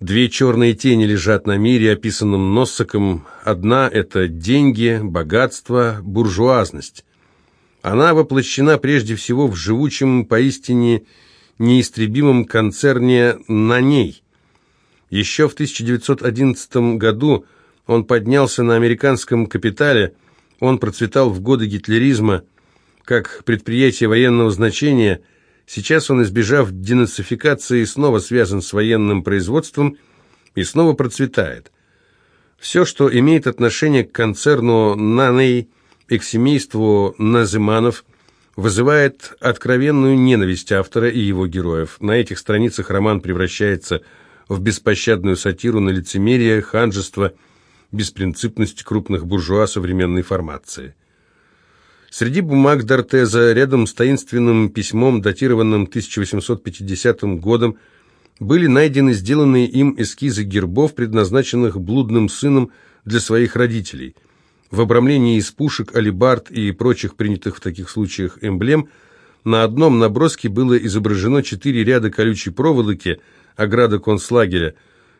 Две черные тени лежат на мире, описанном Носсаком. Одна – это деньги, богатство, буржуазность. Она воплощена прежде всего в живучем, поистине неистребимом концерне «На ней». Еще в 1911 году он поднялся на американском капитале, он процветал в годы гитлеризма как предприятие военного значения, сейчас он, избежав денацификации, снова связан с военным производством и снова процветает. Все, что имеет отношение к концерну «Наней», и к семейству Назыманов вызывает откровенную ненависть автора и его героев. На этих страницах роман превращается в беспощадную сатиру на лицемерие, ханжество, беспринципность крупных буржуа современной формации. Среди бумаг Дортеза, рядом с таинственным письмом, датированным 1850 годом, были найдены сделанные им эскизы гербов, предназначенных блудным сыном для своих родителей – в обрамлении из пушек, алибард и прочих принятых в таких случаях эмблем на одном наброске было изображено четыре ряда колючей проволоки, ограда концлагеря,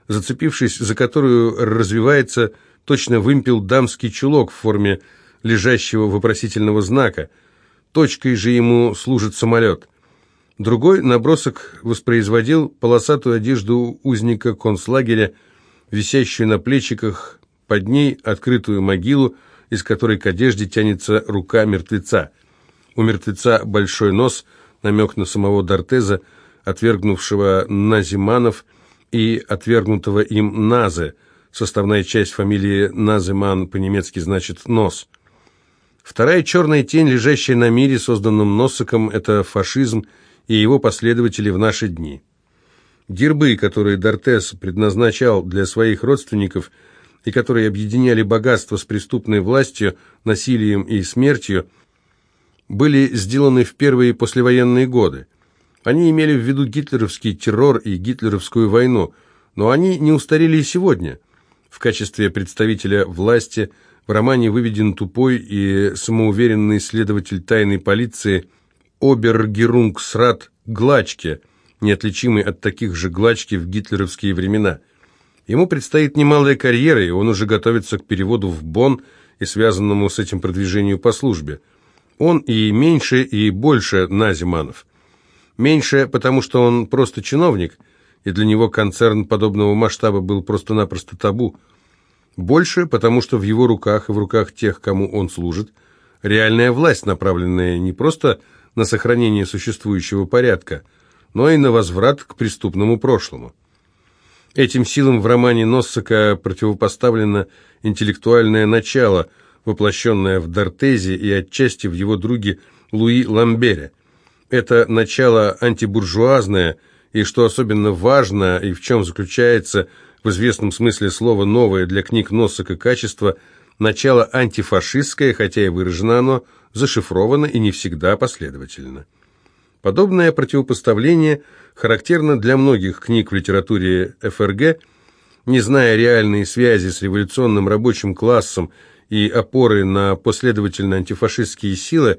зацепившись за которую развивается точно вымпел дамский чулок в форме лежащего вопросительного знака. Точкой же ему служит самолет. Другой набросок воспроизводил полосатую одежду узника концлагеря, висящую на плечиках под ней открытую могилу, из которой к одежде тянется рука мертвеца. У мертвеца большой нос, намек на самого Дортеза, отвергнувшего Назиманов и отвергнутого им Назе. Составная часть фамилии Назиман по-немецки значит «нос». Вторая черная тень, лежащая на мире, созданном Носиком, это фашизм и его последователи в наши дни. Гербы, которые Дортес предназначал для своих родственников – и которые объединяли богатство с преступной властью, насилием и смертью, были сделаны в первые послевоенные годы. Они имели в виду гитлеровский террор и гитлеровскую войну, но они не устарели и сегодня. В качестве представителя власти в романе выведен тупой и самоуверенный следователь тайной полиции Обергерунгсрат Глачке, неотличимый от таких же Глачки в гитлеровские времена – Ему предстоит немалая карьера, и он уже готовится к переводу в Бонн и связанному с этим продвижению по службе. Он и меньше, и больше Назиманов. Меньше, потому что он просто чиновник, и для него концерн подобного масштаба был просто-напросто табу. Больше, потому что в его руках и в руках тех, кому он служит, реальная власть, направленная не просто на сохранение существующего порядка, но и на возврат к преступному прошлому. Этим силам в романе Носсака противопоставлено интеллектуальное начало, воплощенное в Дортезе и отчасти в его друге Луи Ламбере. Это начало антибуржуазное, и, что особенно важно, и в чем заключается в известном смысле слова «новое» для книг Носсака качество, начало антифашистское, хотя и выражено оно, зашифровано и не всегда последовательно. Подобное противопоставление характерно для многих книг в литературе ФРГ, не зная реальной связи с революционным рабочим классом и опоры на последовательно антифашистские силы,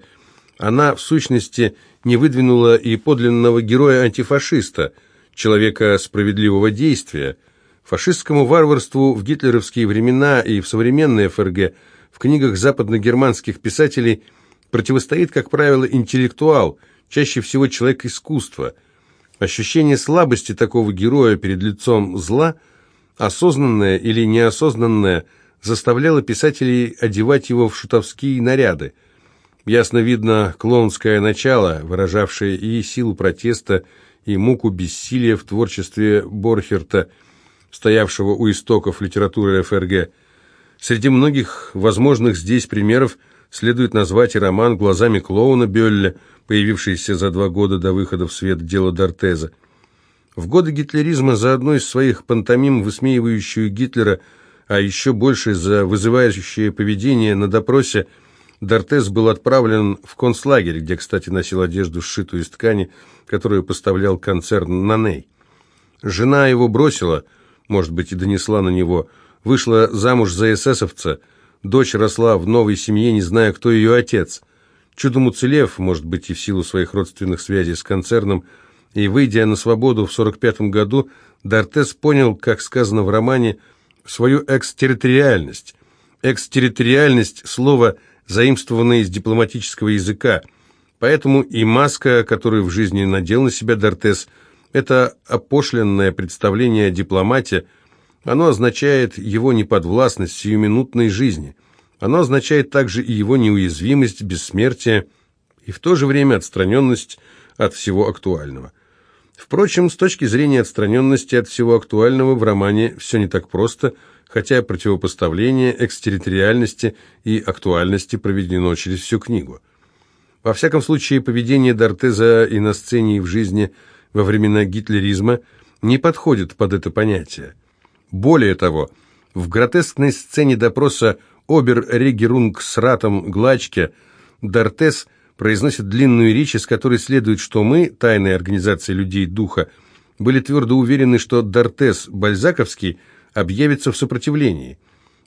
она, в сущности, не выдвинула и подлинного героя-антифашиста, человека справедливого действия. Фашистскому варварству в гитлеровские времена и в современной ФРГ в книгах западногерманских писателей противостоит, как правило, интеллектуал – чаще всего человек искусства. Ощущение слабости такого героя перед лицом зла, осознанное или неосознанное, заставляло писателей одевать его в шутовские наряды. Ясно видно клоунское начало, выражавшее и силу протеста, и муку бессилия в творчестве Борхерта, стоявшего у истоков литературы ФРГ. Среди многих возможных здесь примеров следует назвать и роман «Глазами клоуна» Бёлля, появившийся за два года до выхода в свет дела Дортеза. В годы гитлеризма за одной из своих пантомим, высмеивающую Гитлера, а еще больше за вызывающее поведение на допросе, Дортез был отправлен в концлагерь, где, кстати, носил одежду, сшитую из ткани, которую поставлял концерн «Наней». Жена его бросила, может быть, и донесла на него, вышла замуж за эсэсовца, дочь росла в новой семье, не зная, кто ее отец – Чудом уцелев, может быть, и в силу своих родственных связей с концерном, и, выйдя на свободу в 45 году, Дортес понял, как сказано в романе, свою экстерриториальность. Экстерриториальность – слово, заимствованное из дипломатического языка, поэтому и маска, которую в жизни надел на себя Дортес, это опошленное представление о дипломате, оно означает его неподвластность сиюминутной жизни. Оно означает также и его неуязвимость, бессмертие и в то же время отстраненность от всего актуального. Впрочем, с точки зрения отстраненности от всего актуального в романе все не так просто, хотя противопоставление экстерриториальности и актуальности проведено через всю книгу. Во всяком случае, поведение Дортеза и на сцене, и в жизни во времена гитлеризма не подходит под это понятие. Более того, в гротескной сцене допроса обер-регерунгсратом с ратом Глачке Дортес – произносит длинную речь, из которой следует, что мы, тайная организация людей духа, были твердо уверены, что Дортес Бальзаковский объявится в сопротивлении.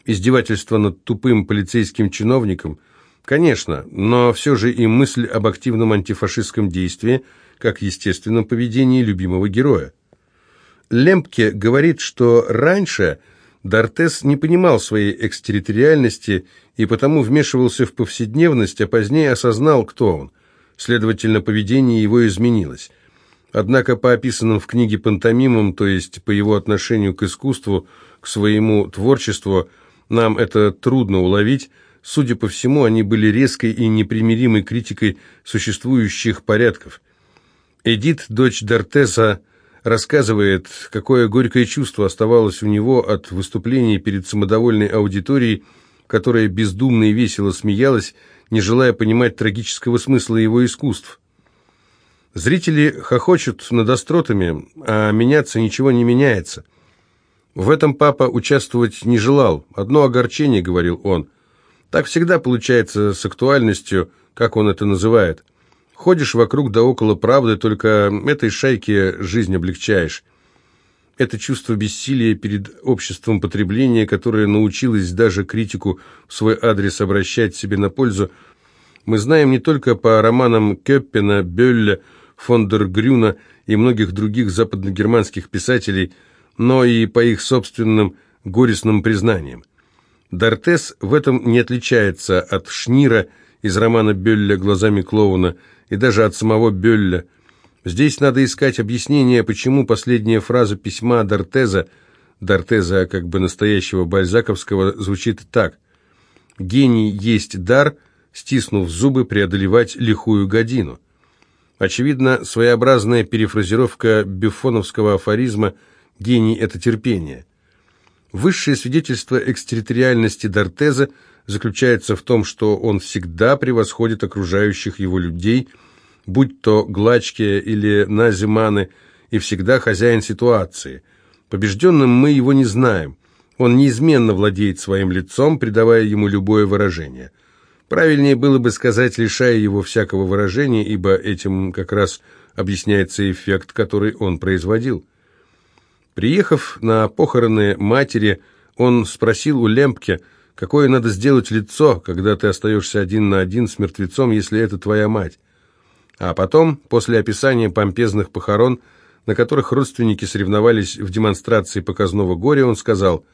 Издевательство над тупым полицейским чиновником, конечно, но все же и мысль об активном антифашистском действии, как естественном поведении любимого героя. Лемпке говорит, что раньше – Дортес не понимал своей экстерриториальности и потому вмешивался в повседневность, а позднее осознал, кто он. Следовательно, поведение его изменилось. Однако по описанным в книге пантомимам, то есть по его отношению к искусству, к своему творчеству, нам это трудно уловить. Судя по всему, они были резкой и непримиримой критикой существующих порядков. Эдит, дочь Дортеса, рассказывает, какое горькое чувство оставалось у него от выступлений перед самодовольной аудиторией, которая бездумно и весело смеялась, не желая понимать трагического смысла его искусств. Зрители хохочут над остротами, а меняться ничего не меняется. В этом папа участвовать не желал. Одно огорчение, говорил он. Так всегда получается с актуальностью, как он это называет. Ходишь вокруг да около правды, только этой шайке жизнь облегчаешь. Это чувство бессилия перед обществом потребления, которое научилось даже критику в свой адрес обращать себе на пользу, мы знаем не только по романам Кёппена, Бёлля, фон дер Грюна и многих других западногерманских писателей, но и по их собственным горестным признаниям. Дортес в этом не отличается от Шнира из романа Бёлля «Глазами клоуна», и даже от самого Бёлля. Здесь надо искать объяснение, почему последняя фраза письма Дортеза, Дортеза как бы настоящего бальзаковского, звучит так. «Гений есть дар, стиснув зубы, преодолевать лихую годину». Очевидно, своеобразная перефразировка бюфоновского афоризма «гений – это терпение». Высшее свидетельство экстерриториальности Дортеза заключается в том, что он всегда превосходит окружающих его людей, будь то Глачки или Назиманы, и всегда хозяин ситуации. Побежденным мы его не знаем. Он неизменно владеет своим лицом, придавая ему любое выражение. Правильнее было бы сказать, лишая его всякого выражения, ибо этим как раз объясняется эффект, который он производил. Приехав на похороны матери, он спросил у Лемпке, какое надо сделать лицо, когда ты остаешься один на один с мертвецом, если это твоя мать. А потом, после описания помпезных похорон, на которых родственники соревновались в демонстрации показного горя, он сказал,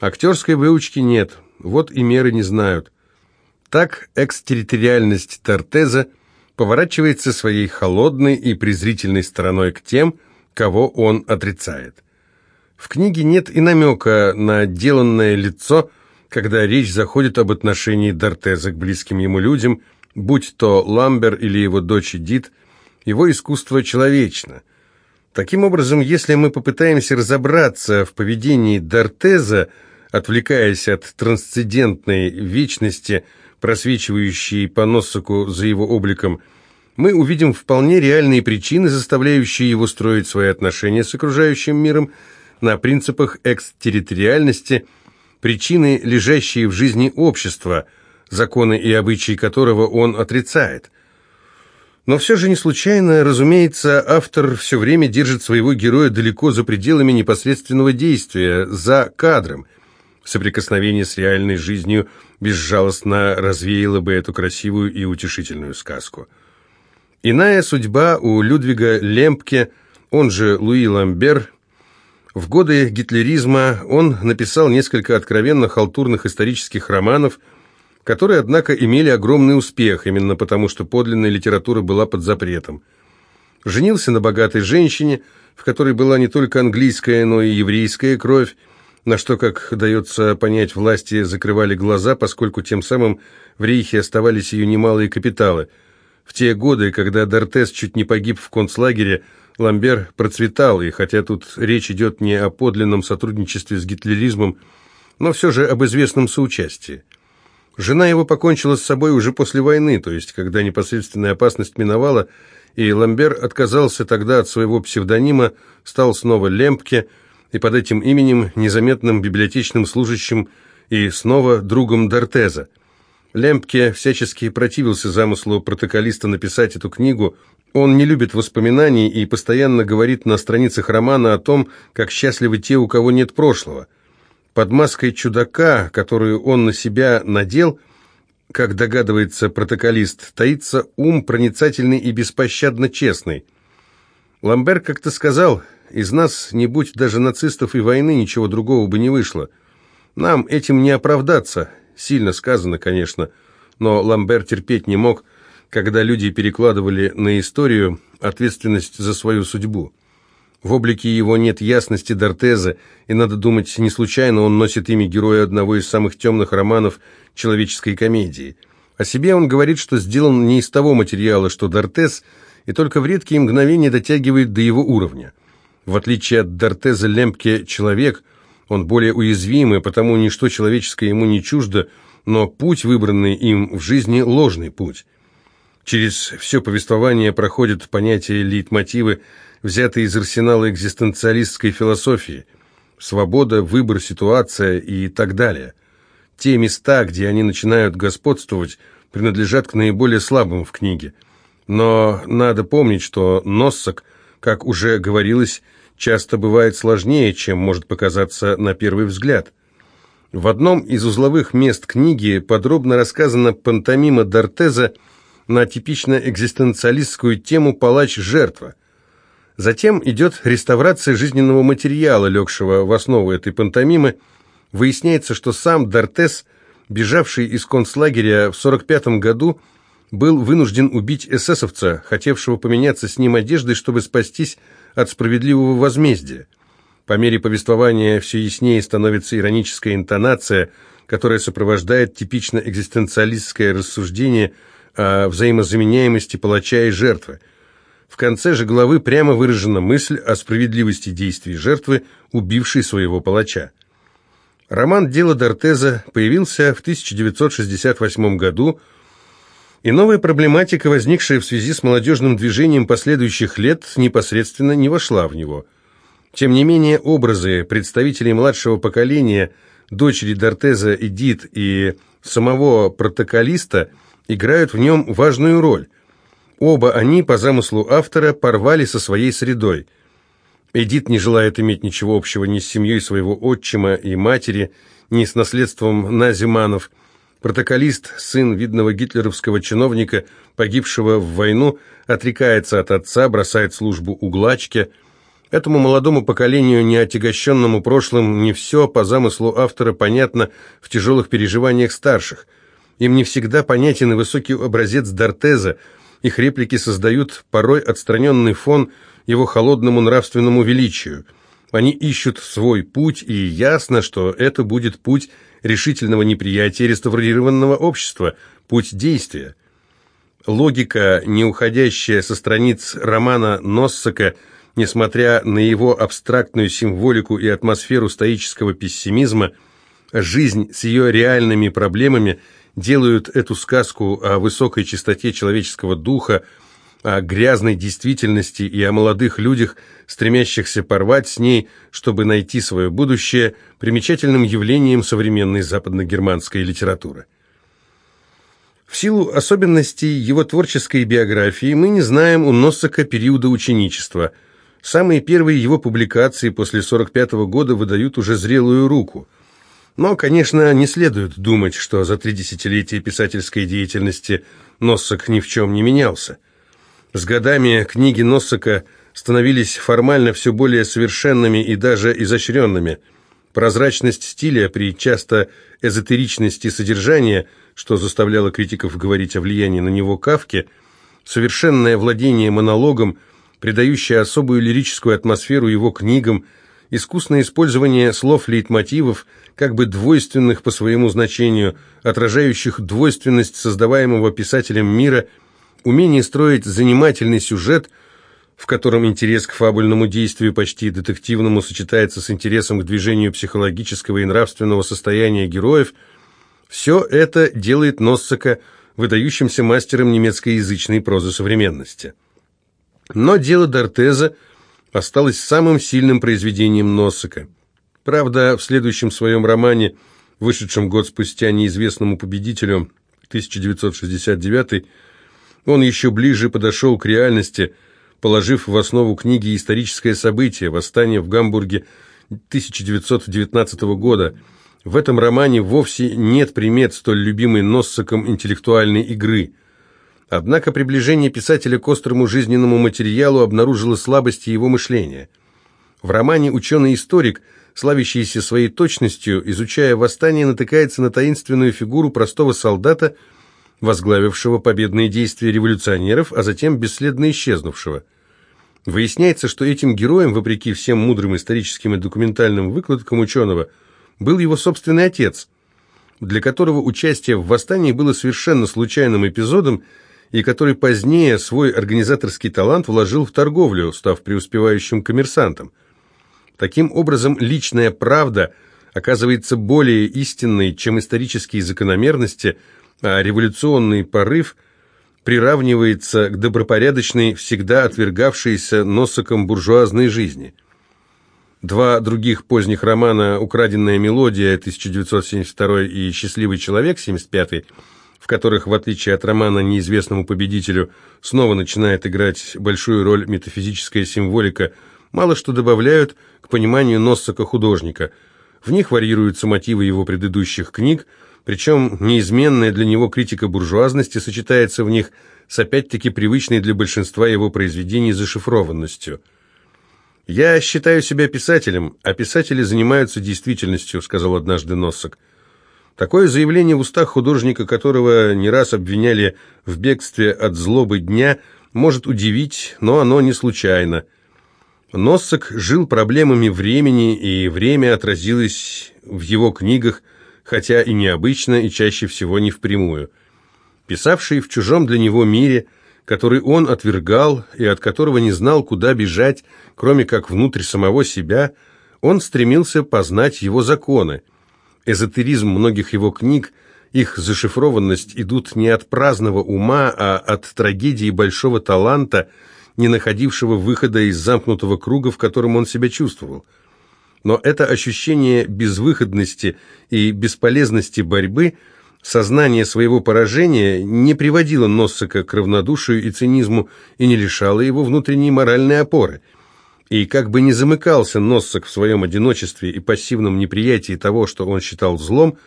«Актерской выучки нет, вот и меры не знают». Так экстерриториальность Тортеза поворачивается своей холодной и презрительной стороной к тем, кого он отрицает. В книге нет и намека на деланное лицо, когда речь заходит об отношении Дортеза к близким ему людям, будь то Ламбер или его дочь Эдит, его искусство человечно. Таким образом, если мы попытаемся разобраться в поведении Дортеза, отвлекаясь от трансцендентной вечности, просвечивающей по носоку за его обликом, мы увидим вполне реальные причины, заставляющие его строить свои отношения с окружающим миром на принципах экстерриториальности, причины, лежащие в жизни общества, законы и обычаи которого он отрицает. Но все же не случайно, разумеется, автор все время держит своего героя далеко за пределами непосредственного действия, за кадром. Соприкосновение с реальной жизнью безжалостно развеяло бы эту красивую и утешительную сказку. Иная судьба у Людвига Лемпке, он же Луи Ламбер. В годы гитлеризма он написал несколько откровенно халтурных исторических романов, которые, однако, имели огромный успех, именно потому что подлинная литература была под запретом. Женился на богатой женщине, в которой была не только английская, но и еврейская кровь, на что, как дается понять, власти закрывали глаза, поскольку тем самым в рейхе оставались ее немалые капиталы. В те годы, когда Дортес чуть не погиб в концлагере, Ламбер процветал, и хотя тут речь идет не о подлинном сотрудничестве с гитлеризмом, но все же об известном соучастии. Жена его покончила с собой уже после войны, то есть когда непосредственная опасность миновала, и Ламбер отказался тогда от своего псевдонима, стал снова Лемпке, и под этим именем незаметным библиотечным служащим и снова другом Дортеза. Лемпке всячески противился замыслу протоколиста написать эту книгу. Он не любит воспоминаний и постоянно говорит на страницах романа о том, как счастливы те, у кого нет прошлого. Под маской чудака, которую он на себя надел, как догадывается протоколист, таится ум проницательный и беспощадно честный. Ламбер как-то сказал, из нас, не будь даже нацистов и войны, ничего другого бы не вышло. Нам этим не оправдаться, Сильно сказано, конечно, но Ламбер терпеть не мог, когда люди перекладывали на историю ответственность за свою судьбу. В облике его нет ясности Дортеза, и, надо думать, не случайно он носит имя героя одного из самых темных романов человеческой комедии. О себе он говорит, что сделан не из того материала, что Дортез, и только в редкие мгновения дотягивает до его уровня. В отличие от Дортеза Лемпке «Человек», он более уязвимый, потому ничто человеческое ему не чуждо, но путь, выбранный им в жизни, ложный путь. Через все повествование проходят понятия лейтмотивы, взятые из арсенала экзистенциалистской философии. Свобода, выбор, ситуация и так далее. Те места, где они начинают господствовать, принадлежат к наиболее слабым в книге. Но надо помнить, что Носсак, как уже говорилось, часто бывает сложнее, чем может показаться на первый взгляд. В одном из узловых мест книги подробно рассказана пантомима Дортеза на типично экзистенциалистскую тему «Палач-жертва». Затем идет реставрация жизненного материала, легшего в основу этой пантомимы. Выясняется, что сам Дортес, бежавший из концлагеря в 45 году, был вынужден убить эсэсовца, хотевшего поменяться с ним одеждой, чтобы спастись от справедливого возмездия. По мере повествования все яснее становится ироническая интонация, которая сопровождает типично экзистенциалистское рассуждение о взаимозаменяемости палача и жертвы. В конце же главы прямо выражена мысль о справедливости действий жертвы, убившей своего палача. Роман «Дело Дортеза» появился в 1968 году, и новая проблематика, возникшая в связи с молодежным движением последующих лет, непосредственно не вошла в него. Тем не менее, образы представителей младшего поколения, дочери Дортеза Эдит и самого протоколиста играют в нем важную роль. Оба они, по замыслу автора, порвали со своей средой. Эдит не желает иметь ничего общего ни с семьей своего отчима и матери, ни с наследством Назиманов – Протоколист, сын видного гитлеровского чиновника, погибшего в войну, отрекается от отца, бросает службу у Глачки. Этому молодому поколению, не отягощенному прошлым, не все, по замыслу автора, понятно в тяжелых переживаниях старших. Им не всегда понятен и высокий образец Дортеза, их реплики создают порой отстраненный фон его холодному нравственному величию. Они ищут свой путь, и ясно, что это будет путь решительного неприятия реставрированного общества, путь действия. Логика, не уходящая со страниц романа Носсака, несмотря на его абстрактную символику и атмосферу стоического пессимизма, жизнь с ее реальными проблемами делают эту сказку о высокой чистоте человеческого духа, о грязной действительности и о молодых людях, стремящихся порвать с ней, чтобы найти свое будущее, примечательным явлением современной западно-германской литературы. В силу особенностей его творческой биографии мы не знаем у Носака периода ученичества. Самые первые его публикации после 45 -го года выдают уже зрелую руку. Но, конечно, не следует думать, что за три десятилетия писательской деятельности Носак ни в чем не менялся. С годами книги Носсака становились формально все более совершенными и даже изощренными. Прозрачность стиля при часто эзотеричности содержания, что заставляло критиков говорить о влиянии на него Кавки, совершенное владение монологом, придающее особую лирическую атмосферу его книгам, искусное использование слов-лейтмотивов, как бы двойственных по своему значению, отражающих двойственность создаваемого писателем мира, умение строить занимательный сюжет – в котором интерес к фабульному действию почти детективному сочетается с интересом к движению психологического и нравственного состояния героев, все это делает Носсака выдающимся мастером немецкоязычной прозы современности. Но дело Дортеза осталось самым сильным произведением Носсака. Правда, в следующем своем романе, вышедшем год спустя неизвестному победителю, 1969, он еще ближе подошел к реальности – положив в основу книги историческое событие – восстание в Гамбурге 1919 года. В этом романе вовсе нет примет столь любимой Носсаком интеллектуальной игры. Однако приближение писателя к острому жизненному материалу обнаружило слабости его мышления. В романе ученый-историк, славящийся своей точностью, изучая восстание, натыкается на таинственную фигуру простого солдата – возглавившего победные действия революционеров, а затем бесследно исчезнувшего. Выясняется, что этим героем, вопреки всем мудрым историческим и документальным выкладкам ученого, был его собственный отец, для которого участие в восстании было совершенно случайным эпизодом и который позднее свой организаторский талант вложил в торговлю, став преуспевающим коммерсантом. Таким образом, личная правда оказывается более истинной, чем исторические закономерности – а революционный порыв приравнивается к добропорядочной, всегда отвергавшейся носоком буржуазной жизни. Два других поздних романа «Украденная мелодия» 1972 и «Счастливый человек» 1975, в которых, в отличие от романа «Неизвестному победителю», снова начинает играть большую роль метафизическая символика, мало что добавляют к пониманию Носсака художника. В них варьируются мотивы его предыдущих книг – причем неизменная для него критика буржуазности сочетается в них с опять-таки привычной для большинства его произведений зашифрованностью. «Я считаю себя писателем, а писатели занимаются действительностью», — сказал однажды Носок. Такое заявление в устах художника, которого не раз обвиняли в бегстве от злобы дня, может удивить, но оно не случайно. Носсок жил проблемами времени, и время отразилось в его книгах, хотя и необычно, и чаще всего не впрямую. Писавший в чужом для него мире, который он отвергал и от которого не знал, куда бежать, кроме как внутрь самого себя, он стремился познать его законы. Эзотеризм многих его книг, их зашифрованность идут не от праздного ума, а от трагедии большого таланта, не находившего выхода из замкнутого круга, в котором он себя чувствовал – но это ощущение безвыходности и бесполезности борьбы, сознание своего поражения не приводило Носсака к равнодушию и цинизму и не лишало его внутренней моральной опоры. И как бы не замыкался Носсак в своем одиночестве и пассивном неприятии того, что он считал злом,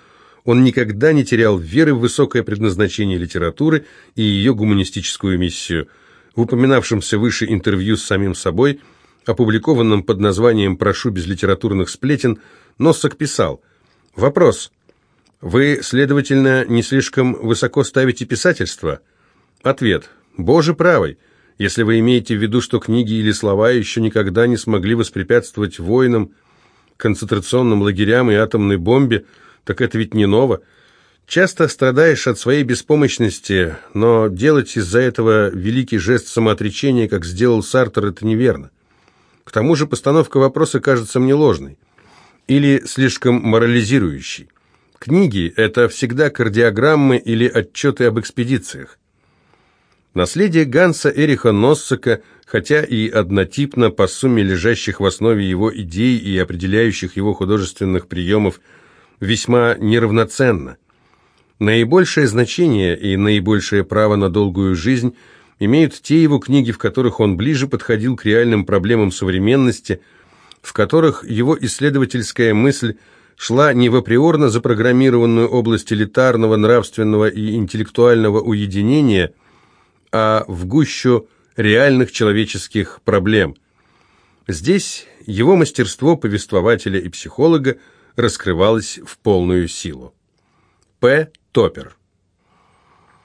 он никогда не терял веры в высокое предназначение литературы и ее гуманистическую миссию. В упоминавшемся выше интервью с самим собой – опубликованном под названием «Прошу без литературных сплетен», Носсак писал «Вопрос. Вы, следовательно, не слишком высоко ставите писательство?» Ответ. «Боже правый. Если вы имеете в виду, что книги или слова еще никогда не смогли воспрепятствовать войнам, концентрационным лагерям и атомной бомбе, так это ведь не ново. Часто страдаешь от своей беспомощности, но делать из-за этого великий жест самоотречения, как сделал Сартер, это неверно. К тому же постановка вопроса кажется мне ложной или слишком морализирующей. Книги – это всегда кардиограммы или отчеты об экспедициях. Наследие Ганса Эриха Носсака, хотя и однотипно по сумме лежащих в основе его идей и определяющих его художественных приемов, весьма неравноценно. Наибольшее значение и наибольшее право на долгую жизнь – имеют те его книги, в которых он ближе подходил к реальным проблемам современности, в которых его исследовательская мысль шла не в априорно запрограммированную область элитарного, нравственного и интеллектуального уединения, а в гущу реальных человеческих проблем. Здесь его мастерство повествователя и психолога раскрывалось в полную силу. П. Топер